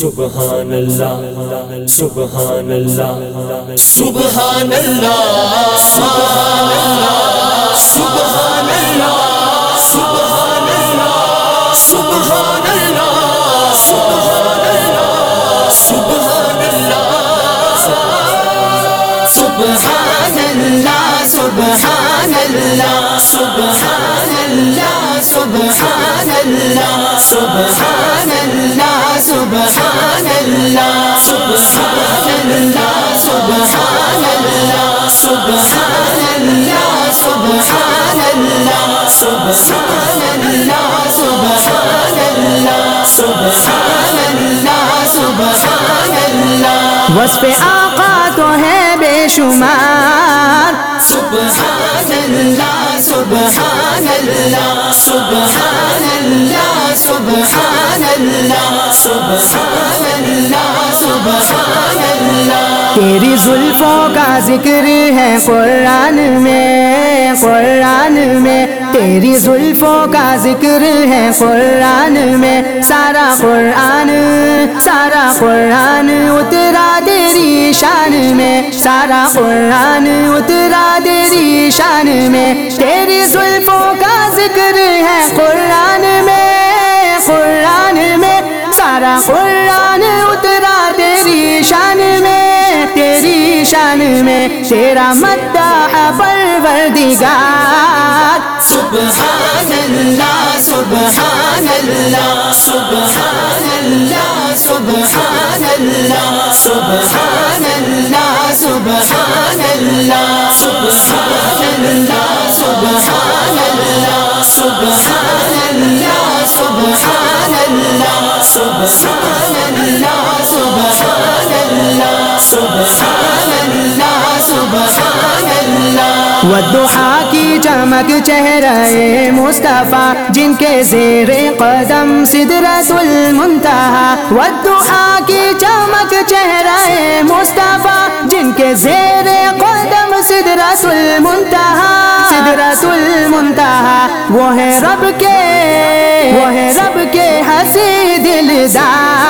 سبحان اللہ سبحان اللہ سبحان اللہ سبحان اللہ سبحان اللہ سبحان اللہ سبحان اللہ سبحان اللہ سبحان اللہ سبحان اللہ سبحان اللہ سبحان اللہ سبحان اللہ سبحان اللہ سبحان اللہ سبحان اللہ سبحان اللہ سبحان اللہ سبحان اللہ سبحان اللہ سبحان اللہ سبحان اللہ سبحان اللہ وصف آقا تو ہے بے شمار. سبحان اللہ سبحان اللہ سبحان اللہ سبحان اللہ سبحان اللہ سبحان اللہ تیری زلفوں کا ذکر ہے قرآن میں قرآن میں. تیری زلفوں کا ذکر ہے قرآن میں. سارا قرآن سارا قرآن اترا تیری سارا قرآن اترا تیری شان میں۔ تیری زلفوں کا ذکر ہے قرآن میں۔ قرآن میں سارا قرآن اترا تیری شان میں۔ شان میں تیرا مدح پروردگار سبحان اللہ سبحان اللہ سبحان اللہ سبحان اللہ سبحان اللہ سبحان اللہ سبحان اللہ سبحان اللہ سبحان اللہ سبحان اللہ سبحان اللہ سبحان اللہ سبحان اللہ سبحان اللہ ودحا کی چمک چہرہ مصطفیٰ، جن کے زیر قدم سدرت المنتہا ودحا کی چمک چہرہ مصطفیٰ، جن کے زیر قدم سدرت المنتہا سدرت المنتہا وہ ہے رب کے، وہ ہے رب کے ہنسی دلدار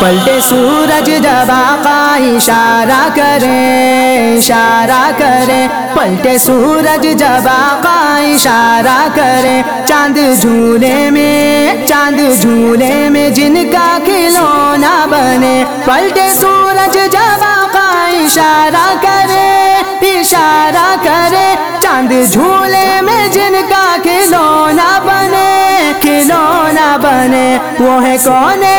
پلٹے سورج جب آقا اشارہ کرے اشارہ کرے پلٹے سورج جب آقا اشارہ کرے چاند جھولے میں، چاند جھولے میں جن کا کھلونا بنے۔ پلٹے سورج جب آقا اشارہ کرے اشارہ کرے چاند جھولے میں جن کا کھلونا بنے۔ بنے وہ ہے کونے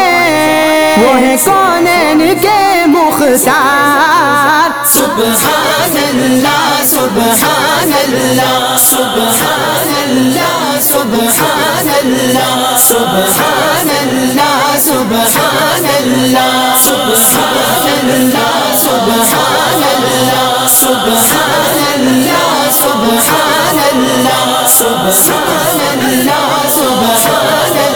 وہ ہے کونین کے مختار سبحان اللہ سبحان اللہ سبحان اللہ سبحان اللہ سبحان اللہ سبحان اللہ سبحان اللہ سبحان اللہ سبحان اللہ سبحان اللہ سبحان اللہ سبحان اللہ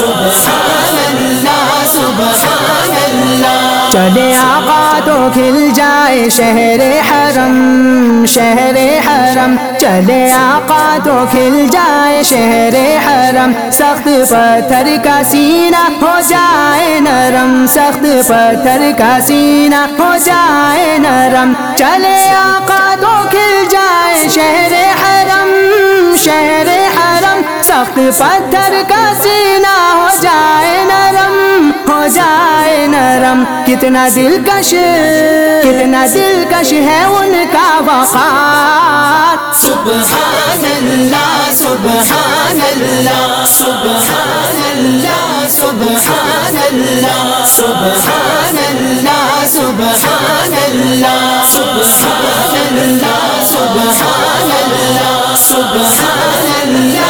سبحان اللہ سبحان اللہ چلے آقا تو کھل جائے شہر حرم شہر حرم۔ چلے آقا تو کھل جائے شہر حرم۔ سخت پتھر کا سینہ ہو جائے نرم۔ سخت پتھر کا سینہ ہو جائے نرم۔ چلے آقا تو کھل جائے شہر حرم شہر حرم سخت پتھر کا سینہ ہو جائے نرم، ہو جائے نرم۔ کتنا دلکش کتنا دلکش ہے ان کا وقار سبحان اللہ سبحان اللہ سبحان اللہ سبحان اللہ سبحان اللہ سبحان اللہ سبحان اللہ سبحان اللہ سبحان اللہ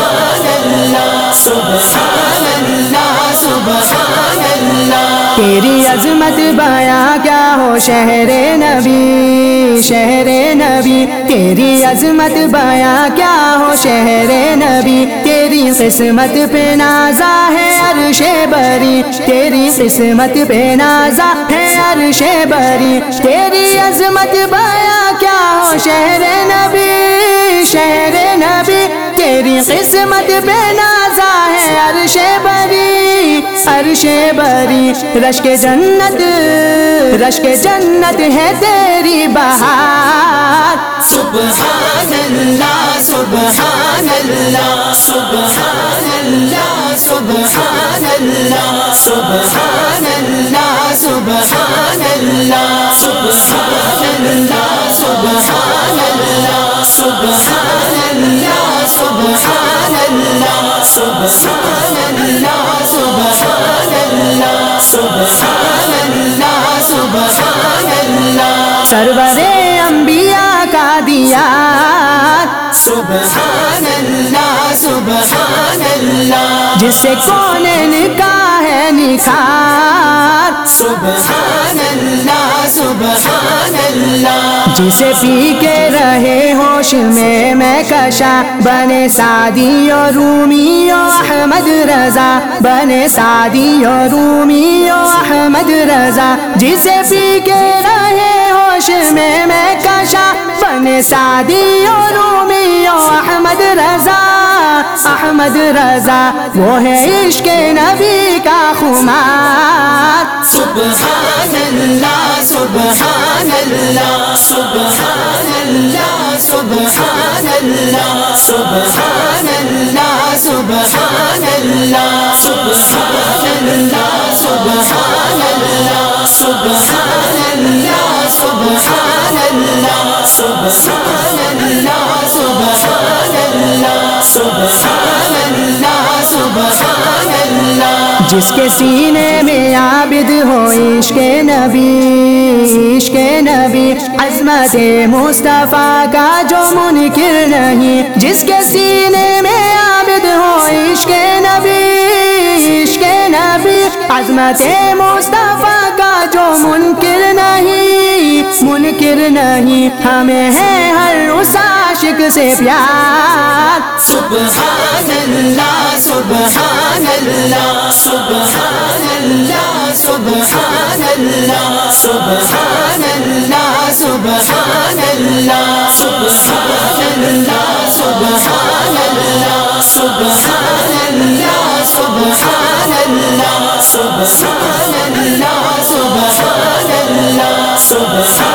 تیری عظمت بیاں کیا ہو شہر نبی؟ شہر نبی، تیری عظمت بیاں کیا ہو شہر نبی؟ تیری قسمت پہ نازا ہے عرش بری۔ تیری قسمت پہ نازا ہے عرش بری۔ تیری عظمت بیاں کیا ہو شہر نبی؟ شہر نبی، تیری قسمت بے نازا ہے عرش بری رش کے جنت رش کے جنت ہے تیری بہار سبحان اللہ سبحان اللہ سبحان اللہ سبحان اللہ سبحان اللہ سبحان اللہ سبحان اللہ سبحان اللہ سبحان اللہ سبحان اللہ سبحان اللہ سرور انبیاء کا دیا۔ سبحان اللہ سبحان اللہ کون کا ہے نکھار سبحان اللہ سبحان اللہ جسے پی کے رہے ہوش میں میں کشا۔ بنے سادی و رومی و احمد رضا۔ بنے سادی و رومی و احمد رضا، جسے پی کے رہے ہوش میں میں کشا بنے سادی و رومی و احمد رضا۔ احمد رضا، وہ ہے عشق نبی کا خمار۔ سبحان اللہ سبحان اللہ سبحان اللہ سبحان اللہ سبحان اللہ سبحان اللہ سبحان اللہ سبحان اللہ سبحان اللہ سبحان اللہ سبحان اللہ سبحان اللہ سبحان اللہ سبحان اللہ جس کے سینے میں عابد ہو عشق نبی عشق نبی عظمت مصطفیٰ کا جو منکر نہیں، جس کے سینے میں عابد ہو عشق نبی عشق نبی عظمت مصطفیٰ کا جو منکر منکر نہیں ہمیں ہے ہر اس عاشق سے پیار سبحان اللہ سبحان اللہ سبحان اللہ سبحان اللہ سبحان اللہ سبحان اللہ سبحان اللہ سبحان اللہ سبحان اللہ سبحان اللہ سبحان اللہ سبحان اللہ سبحان